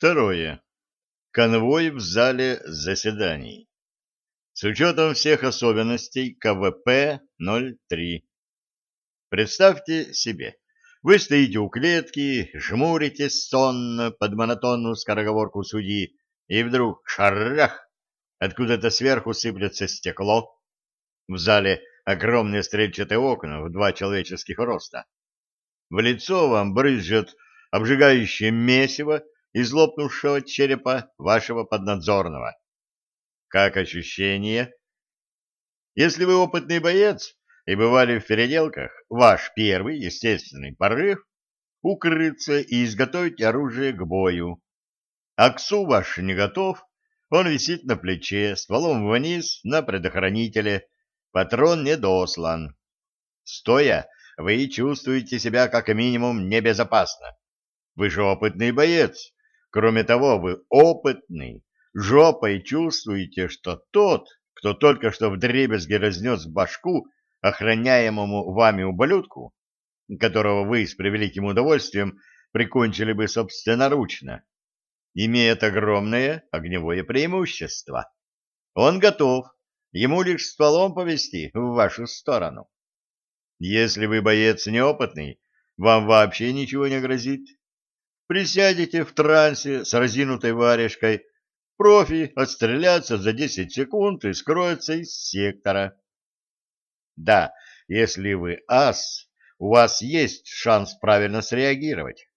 Второе. Конвой в зале заседаний. С учетом всех особенностей КВП-03. Представьте себе, вы стоите у клетки, жмуритесь сонно под монотонную скороговорку судьи, и вдруг шарах! Откуда-то сверху сыплется стекло. В зале огромные стрельчатые окна в два человеческих роста. В лицо вам брызжет обжигающее месиво из лопнувшего черепа вашего поднадзорного. Как ощущение? Если вы опытный боец и бывали в переделках, ваш первый естественный порыв — укрыться и изготовить оружие к бою. Аксу ваш не готов, он висит на плече, стволом вниз на предохранителе, патрон не дослан. Стоя, вы чувствуете себя как минимум небезопасно. Вы же опытный боец. Кроме того, вы опытный. Жопой чувствуете, что тот, кто только что вдребезги разнес башку охраняемому вами ублюдку, которого вы с превеликим удовольствием прикончили бы собственноручно, имеет огромное огневое преимущество. Он готов, ему лишь стволом повести в вашу сторону. Если вы боец неопытный, вам вообще ничего не грозит. Присядете в трансе с разинутой варежкой, профи отстрелятся за 10 секунд и скроются из сектора. Да, если вы ас, у вас есть шанс правильно среагировать,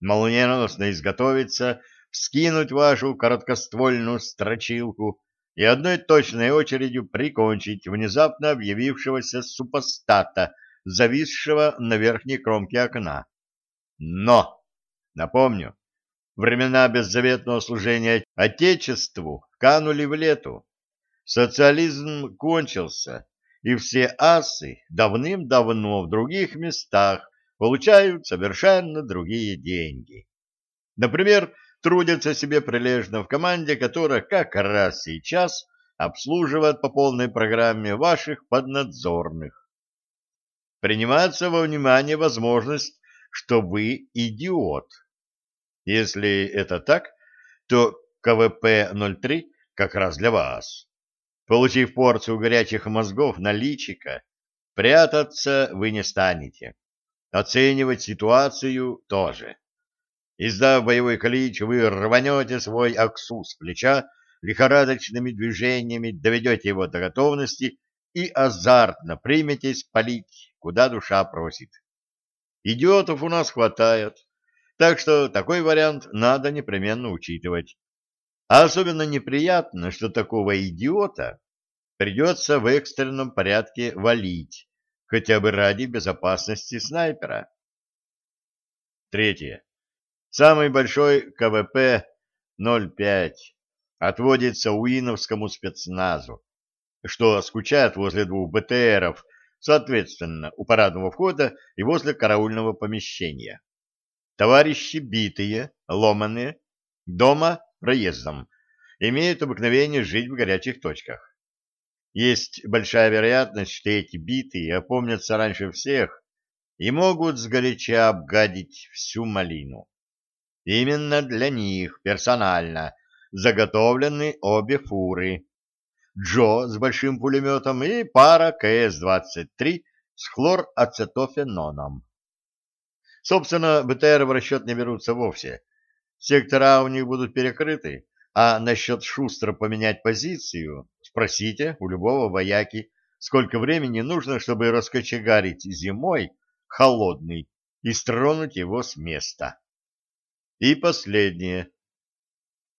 молниеносно изготовиться, скинуть вашу короткоствольную строчилку и одной точной очередью прикончить внезапно объявившегося супостата, зависшего на верхней кромке окна. Но, напомню, времена беззаветного служения Отечеству канули в лету. Социализм кончился, и все асы давным-давно в других местах получают совершенно другие деньги. Например, трудятся себе прилежно в команде, которая как раз сейчас обслуживает по полной программе ваших поднадзорных. Принимается во внимание возможность, что вы идиот. Если это так, то КВП-03 как раз для вас. Получив порцию горячих мозгов на личика, прятаться вы не станете. Оценивать ситуацию тоже. Издав боевой клич, вы рванете свой аксу с плеча, лихорадочными движениями доведете его до готовности и азартно приметесь палить, куда душа просит. Идиотов у нас хватает, так что такой вариант надо непременно учитывать. А особенно неприятно, что такого идиота придется в экстренном порядке валить, хотя бы ради безопасности снайпера. Третье. Самый большой КВП-05 отводится Уиновскому спецназу, что скучает возле двух БТРов, соответственно, у парадного входа и возле караульного помещения. Товарищи битые, ломаные, дома проездом, имеют обыкновение жить в горячих точках. Есть большая вероятность, что эти битые опомнятся раньше всех и могут сгоряча обгадить всю малину. Именно для них персонально заготовлены обе фуры. Джо с большим пулеметом и пара КС-23 с хлорацетофеноном. Собственно, БТР в расчет не берутся вовсе. Сектора у них будут перекрыты, а насчет шустро поменять позицию спросите у любого вояки, сколько времени нужно, чтобы раскочегарить зимой холодный и стронуть его с места. И последнее.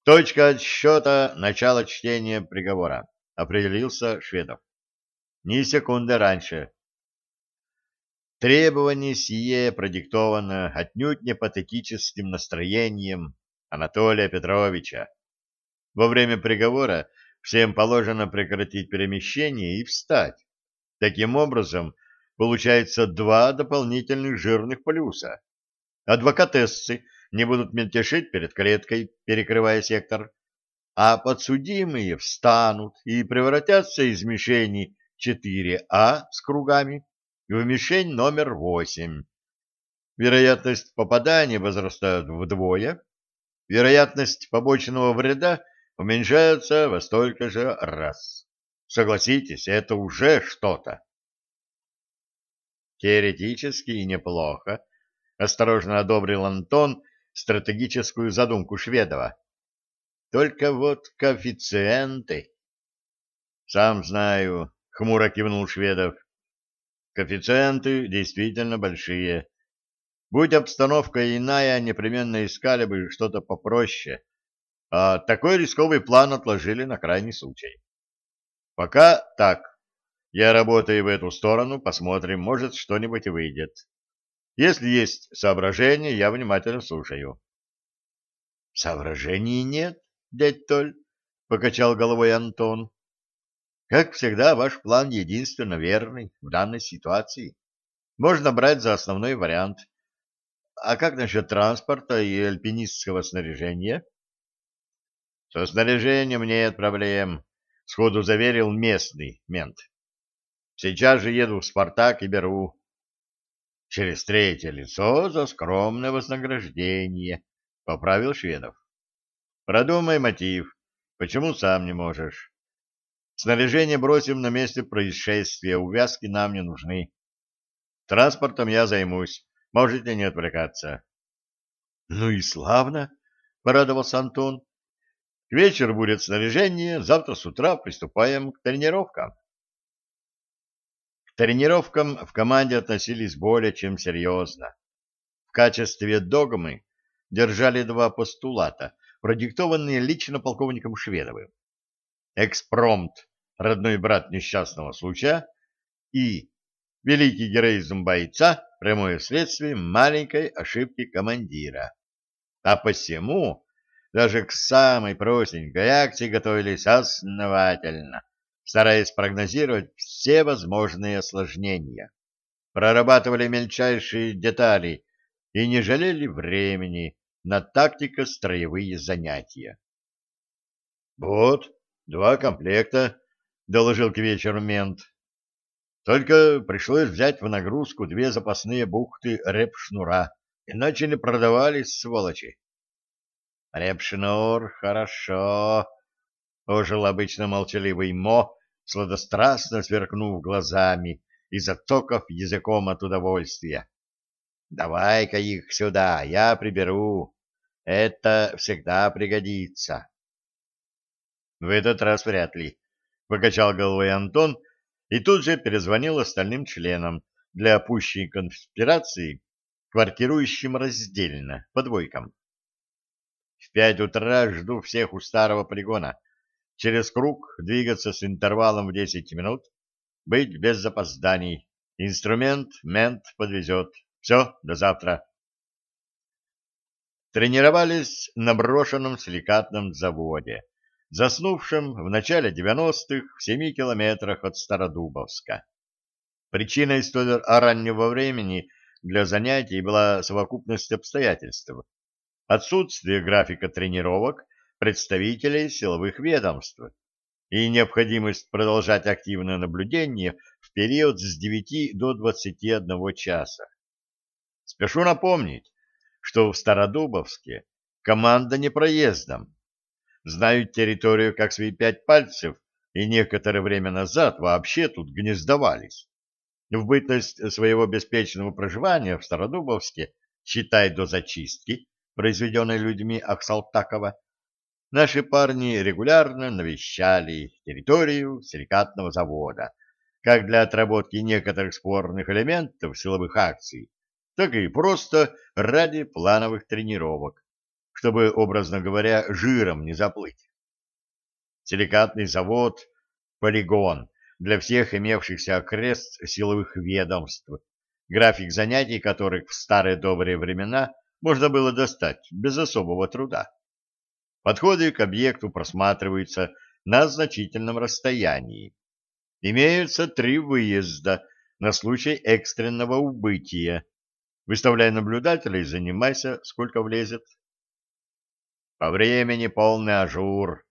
Точка отсчета начала чтения приговора, определился Шведов. Ни секунды раньше. Требование сие продиктовано отнюдь не патетическим настроением Анатолия Петровича. Во время приговора всем положено прекратить перемещение и встать. Таким образом, получается два дополнительных жирных плюса. Адвокатессы не будут мельтешить перед клеткой, перекрывая сектор, а подсудимые встанут и превратятся из мишени 4А с кругами в мишень номер 8. Вероятность попадания возрастает вдвое, вероятность побочного вреда уменьшается во столько же раз. Согласитесь, это уже что-то. Теоретически неплохо, осторожно одобрил Антон стратегическую задумку Шведова. Только вот коэффициенты. Сам знаю, хмуро кивнул Шведов. Коэффициенты действительно большие. Будь обстановка иная, непременно искали бы что-то попроще. А такой рисковый план отложили на крайний случай. Пока так. Я работаю в эту сторону, посмотрим, может, что-нибудь выйдет. Если есть соображения, я внимательно слушаю. Соображений нет, дядь Толь, покачал головой Антон. Как всегда, ваш план единственно верный в данной ситуации. Можно брать за основной вариант. А как насчет транспорта и альпинистского снаряжения? Со снаряжением нет проблем, сходу заверил местный мент. Сейчас же еду в «Спартак» и беру. Через третье лицо за скромное вознаграждение, — поправил Шведов. Продумай мотив. Почему сам не можешь? Снаряжение бросим на месте происшествия, увязки нам не нужны. Транспортом я займусь, можете не отвлекаться. — Ну и славно, — порадовался Антон. — К вечеру будет снаряжение, завтра с утра приступаем к тренировкам тренировкам в команде относились более чем серьезно. В качестве догмы держали два постулата, продиктованные лично полковником Шведовым. Экспромт, родной брат несчастного случая, и великий героизм бойца, прямое следствие маленькой ошибки командира. А посему даже к самой простенькой акции готовились основательно – стараясь прогнозировать все возможные осложнения. Прорабатывали мельчайшие детали и не жалели времени на тактико-строевые занятия. «Вот, два комплекта», — доложил к вечеру мент. «Только пришлось взять в нагрузку две запасные бухты репшнура, иначе не продавались, сволочи». «Репшнур, хорошо», ожил обычно молчаливый Мо, сладострастно сверкнув глазами и затоков языком от удовольствия. «Давай-ка их сюда, я приберу. Это всегда пригодится». «В этот раз вряд ли», — покачал головой Антон и тут же перезвонил остальным членам для пущей конспирации, квартирующим раздельно, по двойкам. «В пять утра жду всех у старого полигона через круг двигаться с интервалом в 10 минут, быть без запозданий. Инструмент мент подвезет. Все, до завтра. Тренировались на брошенном силикатном заводе, заснувшем в начале 90-х в 7 километрах от Стародубовска. Причиной столь раннего времени для занятий была совокупность обстоятельств. Отсутствие графика тренировок – представителей силовых ведомств и необходимость продолжать активное наблюдение в период с 9 до 21 часа. Спешу напомнить, что в Стародубовске команда не проездом. Знают территорию как свои пять пальцев и некоторое время назад вообще тут гнездовались. В бытность своего беспечного проживания в Стародубовске, считай до зачистки, произведенной людьми Аксалтакова, наши парни регулярно навещали территорию силикатного завода, как для отработки некоторых спорных элементов силовых акций, так и просто ради плановых тренировок, чтобы, образно говоря, жиром не заплыть. Силикатный завод — полигон для всех имевшихся окрест силовых ведомств, график занятий которых в старые добрые времена можно было достать без особого труда. Подходы к объекту просматриваются на значительном расстоянии. Имеются три выезда на случай экстренного убытия. Выставляй наблюдателя и занимайся, сколько влезет. По времени полный ажур,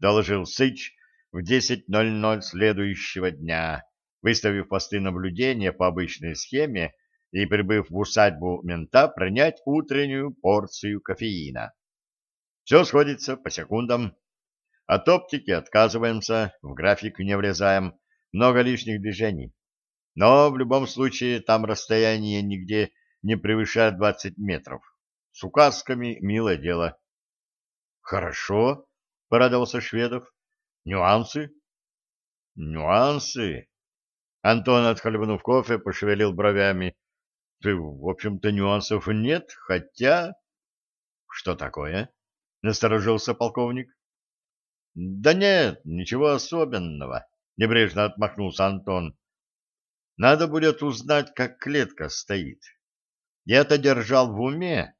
доложил Сыч в 10.00 следующего дня, выставив посты наблюдения по обычной схеме и, прибыв в усадьбу мента, принять утреннюю порцию кофеина. Все сходится по секундам. От оптики отказываемся, в график не влезаем, много лишних движений. Но в любом случае там расстояние нигде не превышает 20 метров. С указками милое дело. Хорошо, порадовался Шведов. Нюансы? Нюансы? Антон, отхлебнув кофе, пошевелил бровями. Ты, в общем-то, нюансов нет, хотя... Что такое? Насторожился полковник. Да нет, ничего особенного, небрежно отмахнулся Антон. Надо будет узнать, как клетка стоит. Я-то держал в уме,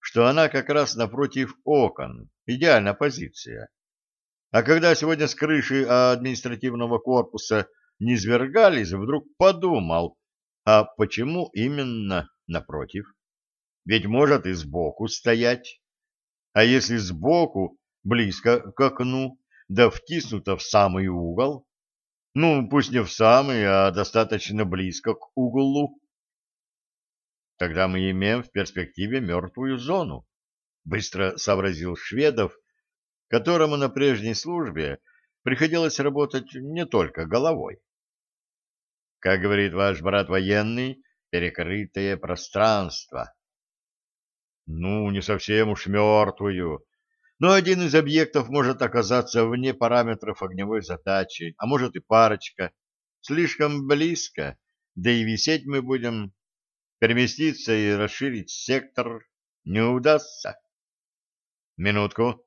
что она как раз напротив окон, идеальная позиция. А когда сегодня с крыши административного корпуса не свергались, вдруг подумал, а почему именно напротив? Ведь может и сбоку стоять. А если сбоку, близко к окну, да втиснуто в самый угол, ну, пусть не в самый, а достаточно близко к углу, тогда мы имеем в перспективе мертвую зону, быстро сообразил Шведов, которому на прежней службе приходилось работать не только головой. Как говорит ваш брат военный, перекрытое пространство. Ну, не совсем уж мертвую, но один из объектов может оказаться вне параметров огневой задачи, а может и парочка, слишком близко, да и висеть мы будем, переместиться и расширить сектор не удастся. Минутку.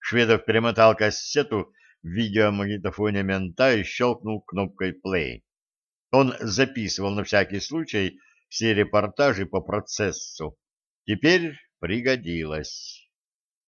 Шведов перемотал кассету в видеомагнитофоне мента и щелкнул кнопкой play. Он записывал на всякий случай все репортажи по процессу. Теперь пригодилось.